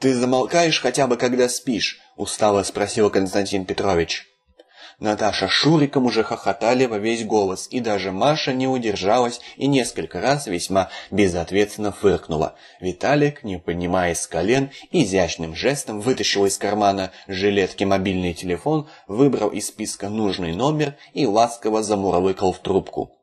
«Ты замолкаешь хотя бы, когда спишь?» — устало спросил Константин Петрович. Наташа с Шуриком уже хохотали во весь голос, и даже Маша не удержалась и несколько раз весьма безответственно фыркнула. Виталик, не поднимаясь с колен, изящным жестом вытащил из кармана жилетки мобильный телефон, выбрал из списка нужный номер и ласково замурлыкал в трубку.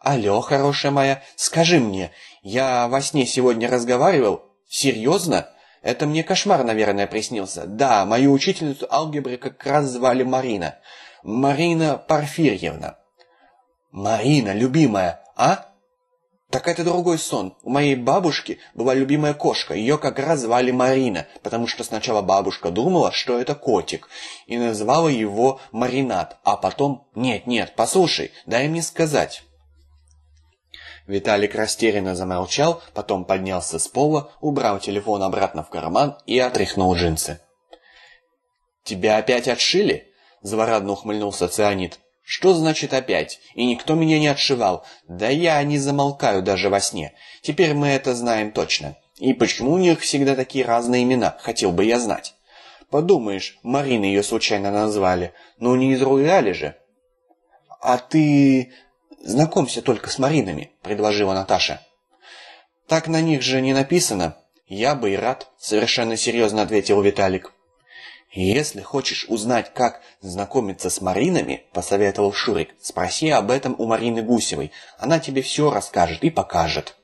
«Алло, хорошая моя, скажи мне, я во сне сегодня разговаривал? Серьезно?» Это мне кошмар, наверное, приснился. Да, мою учительницу алгебры как раз звали Марина. Марина Порфирьевна. Марина, любимая, а? Так это другой сон. У моей бабушки была любимая кошка. Ее как раз звали Марина, потому что сначала бабушка думала, что это котик, и называла его Маринад, а потом... Нет, нет, послушай, дай мне сказать. Виталик растерянно замолчал, потом поднялся с пола, убрал телефон обратно в карман и отряхнул джинсы. «Тебя опять отшили?» – злорадно ухмыльнулся цианид. «Что значит опять? И никто меня не отшивал. Да я не замолкаю даже во сне. Теперь мы это знаем точно. И почему у них всегда такие разные имена, хотел бы я знать. Подумаешь, Марина ее случайно назвали. Ну не изругали же». «А ты «Знакомься только с Маринами», — предложила Наташа. «Так на них же не написано». «Я бы и рад», — совершенно серьезно ответил Виталик. «Если хочешь узнать, как знакомиться с Маринами», — посоветовал Шурик, — «спроси об этом у Марины Гусевой. Она тебе все расскажет и покажет».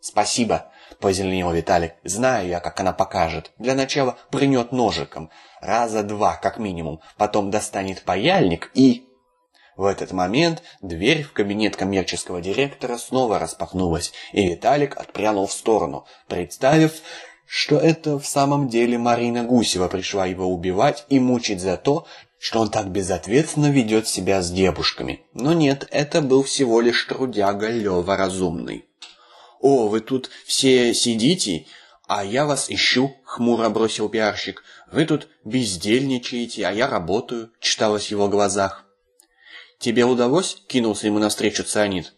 «Спасибо», — позеленел Виталик. «Знаю я, как она покажет. Для начала прынет ножиком. Раза два, как минимум. Потом достанет паяльник и...» В этот момент дверь в кабинет коммерческого директора снова распахнулась, и Виталик отпрянул в сторону, представив, что это в самом деле Марина Гусева пришла его убивать и мучить за то, что он так безответственно ведет себя с девушками. Но нет, это был всего лишь трудяга Лева Разумный. «О, вы тут все сидите, а я вас ищу», — хмуро бросил пиарщик. «Вы тут бездельничаете, а я работаю», — читалось в его глазах. «Тебе удалось?» — кинулся ему навстречу цианид.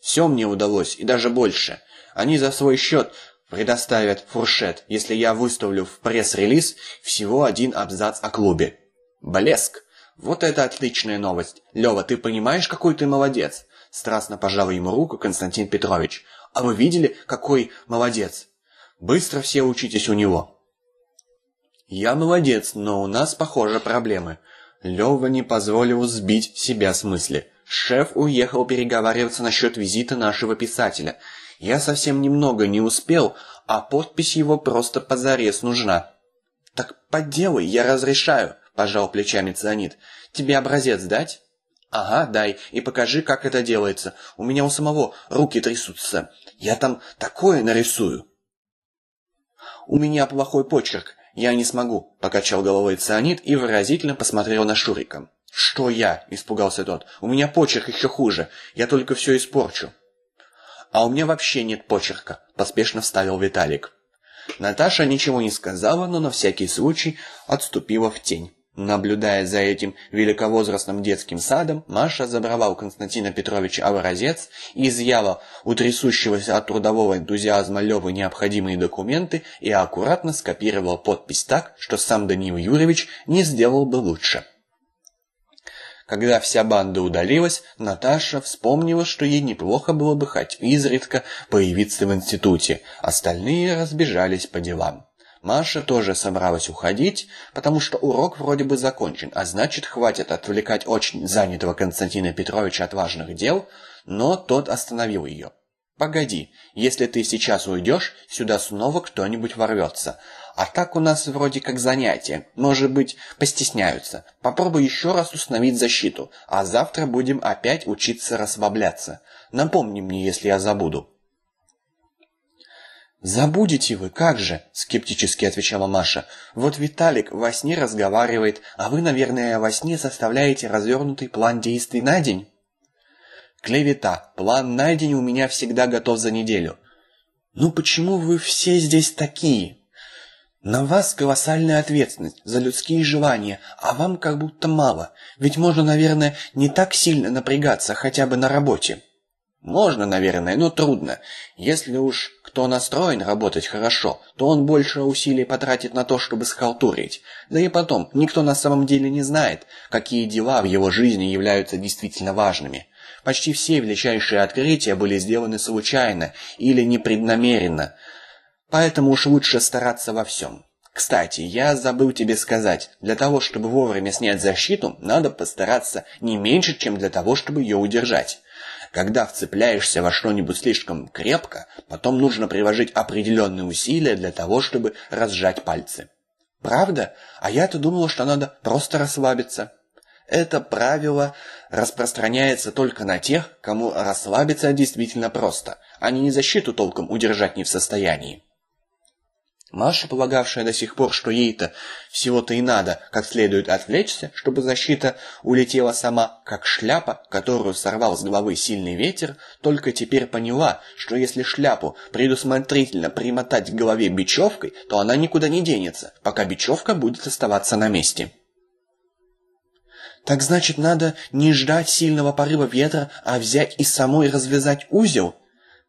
«Все мне удалось, и даже больше. Они за свой счет предоставят фуршет, если я выставлю в пресс-релиз всего один абзац о клубе. Блеск! Вот это отличная новость. Лева, ты понимаешь, какой ты молодец?» Страстно пожал ему руку Константин Петрович. «А вы видели, какой молодец? Быстро все учитесь у него». «Я молодец, но у нас, похоже, проблемы. Лёва не позволил сбить себя с мысли. Шеф уехал переговариваться насчет визита нашего писателя. Я совсем немного не успел, а подпись его просто позарез нужна. Так поделай, я разрешаю, пожал плечами Цианид. Тебе образец дать? Ага, дай, и покажи, как это делается. У меня у самого руки трясутся. Я там такое нарисую. У меня плохой почерк. «Я не смогу», — покачал головой цианид и выразительно посмотрел на Шурика. «Что я?» — испугался тот. «У меня почерк еще хуже. Я только все испорчу». «А у меня вообще нет почерка», — поспешно вставил Виталик. Наташа ничего не сказала, но на всякий случай отступила в тень. Наблюдая за этим великовозрастным детским садом, Маша забрала у Константина Петровича образец, изъяла у трясущегося от трудового энтузиазма Левы необходимые документы и аккуратно скопировала подпись так, что сам Даниил Юрьевич не сделал бы лучше. Когда вся банда удалилась, Наташа вспомнила, что ей неплохо было бы хоть изредка появиться в институте, остальные разбежались по делам. Маша тоже собралась уходить, потому что урок вроде бы закончен, а значит, хватит отвлекать очень занятого Константина Петровича от важных дел, но тот остановил ее. «Погоди, если ты сейчас уйдешь, сюда снова кто-нибудь ворвется. А так у нас вроде как занятие. Может быть, постесняются. Попробуй еще раз установить защиту, а завтра будем опять учиться расслабляться. Напомни мне, если я забуду». «Забудете вы, как же!» — скептически отвечала Маша. «Вот Виталик во сне разговаривает, а вы, наверное, во сне составляете развернутый план действий на день?» «Клевета. План на день у меня всегда готов за неделю». «Ну почему вы все здесь такие?» «На вас колоссальная ответственность за людские желания, а вам как будто мало. Ведь можно, наверное, не так сильно напрягаться хотя бы на работе». Можно, наверное, но трудно. Если уж кто настроен работать хорошо, то он больше усилий потратит на то, чтобы схалтурить. Да и потом, никто на самом деле не знает, какие дела в его жизни являются действительно важными. Почти все величайшие открытия были сделаны случайно или непреднамеренно. Поэтому уж лучше стараться во всем. Кстати, я забыл тебе сказать, для того, чтобы вовремя снять защиту, надо постараться не меньше, чем для того, чтобы ее удержать. Когда вцепляешься во что-нибудь слишком крепко, потом нужно приложить определенные усилия для того, чтобы разжать пальцы. Правда? А я-то думала, что надо просто расслабиться. Это правило распространяется только на тех, кому расслабиться действительно просто. Они не защиту толком удержать не в состоянии. Маша, полагавшая до сих пор, что ей-то всего-то и надо как следует отвлечься, чтобы защита улетела сама, как шляпа, которую сорвал с головы сильный ветер, только теперь поняла, что если шляпу предусмотрительно примотать к голове бечевкой, то она никуда не денется, пока бечевка будет оставаться на месте. «Так значит, надо не ждать сильного порыва ветра, а взять и самой развязать узел?»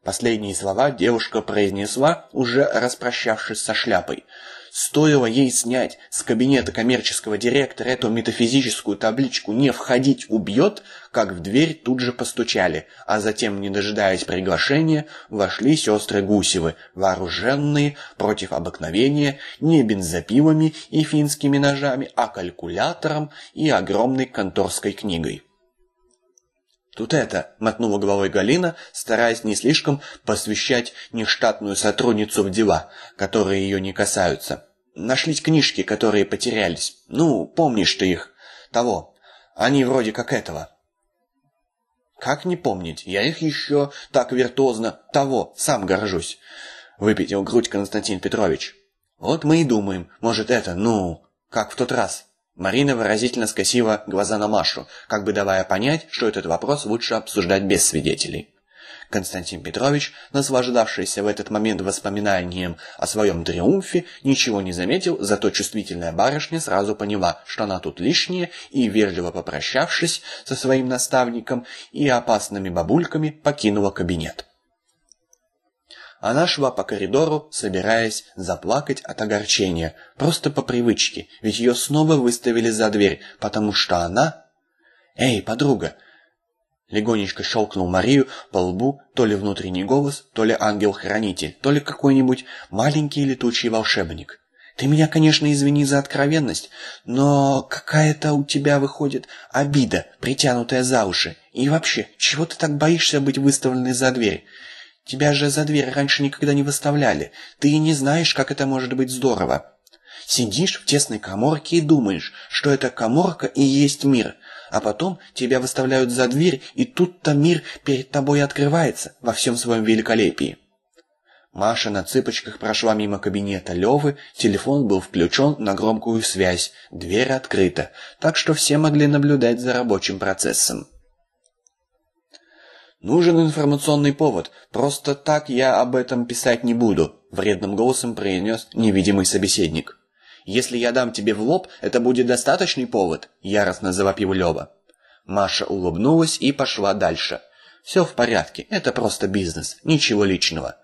Последние слова девушка произнесла, уже распрощавшись со шляпой. Стоило ей снять с кабинета коммерческого директора эту метафизическую табличку «Не входить убьет», как в дверь тут же постучали, а затем, не дожидаясь приглашения, вошли сестры Гусевы, вооруженные против обыкновения не бензопилами и финскими ножами, а калькулятором и огромной конторской книгой. «Тут это», — мотнула головой Галина, стараясь не слишком посвящать нештатную сотрудницу в дела, которые ее не касаются. «Нашлись книжки, которые потерялись. Ну, помнишь ты их. Того. Они вроде как этого». «Как не помнить? Я их еще так виртуозно того, сам горжусь», — выпятил грудь Константин Петрович. «Вот мы и думаем, может это, ну, как в тот раз». Марина выразительно скосила глаза на Машу, как бы давая понять, что этот вопрос лучше обсуждать без свидетелей. Константин Петрович, наслаждавшийся в этот момент воспоминанием о своем триумфе, ничего не заметил, зато чувствительная барышня сразу поняла, что она тут лишняя, и, вежливо попрощавшись со своим наставником и опасными бабульками, покинула кабинет. Она шла по коридору, собираясь заплакать от огорчения, просто по привычке, ведь ее снова выставили за дверь, потому что она... «Эй, подруга!» Легонечко щелкнул Марию по лбу то ли внутренний голос, то ли ангел-хранитель, то ли какой-нибудь маленький летучий волшебник. «Ты меня, конечно, извини за откровенность, но какая-то у тебя выходит обида, притянутая за уши. И вообще, чего ты так боишься быть выставленной за дверь? Тебя же за дверь раньше никогда не выставляли. Ты и не знаешь, как это может быть здорово. Сидишь в тесной коморке и думаешь, что эта коморка и есть мир. А потом тебя выставляют за дверь, и тут-то мир перед тобой открывается во всем своем великолепии. Маша на цыпочках прошла мимо кабинета Левы, телефон был включен на громкую связь, дверь открыта, так что все могли наблюдать за рабочим процессом. «Нужен информационный повод. Просто так я об этом писать не буду», — вредным голосом произнес невидимый собеседник. «Если я дам тебе в лоб, это будет достаточный повод», — яростно завопил Лёва. Маша улыбнулась и пошла дальше. «Все в порядке, это просто бизнес, ничего личного.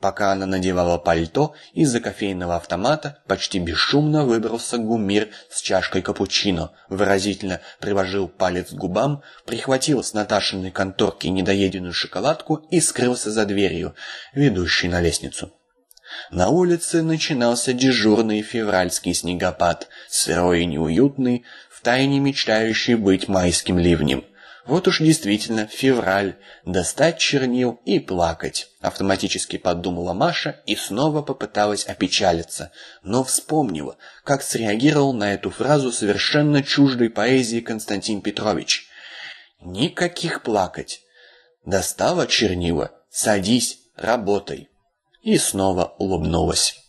Пока она надевала пальто, из-за кофейного автомата почти бесшумно выбрался Гумир с чашкой капучино, выразительно приложил палец к губам, прихватил с Наташиной конторки недоеденную шоколадку и скрылся за дверью, ведущей на лестницу. На улице начинался дежурный февральский снегопад, сырой и неуютный, втайне мечтающий быть майским ливнем – вот уж действительно февраль. Достать чернил и плакать. Автоматически подумала Маша и снова попыталась опечалиться. Но вспомнила, как среагировал на эту фразу совершенно чуждой поэзии Константин Петрович. Никаких плакать. Достала чернила. Садись, работай. И снова улыбнулась.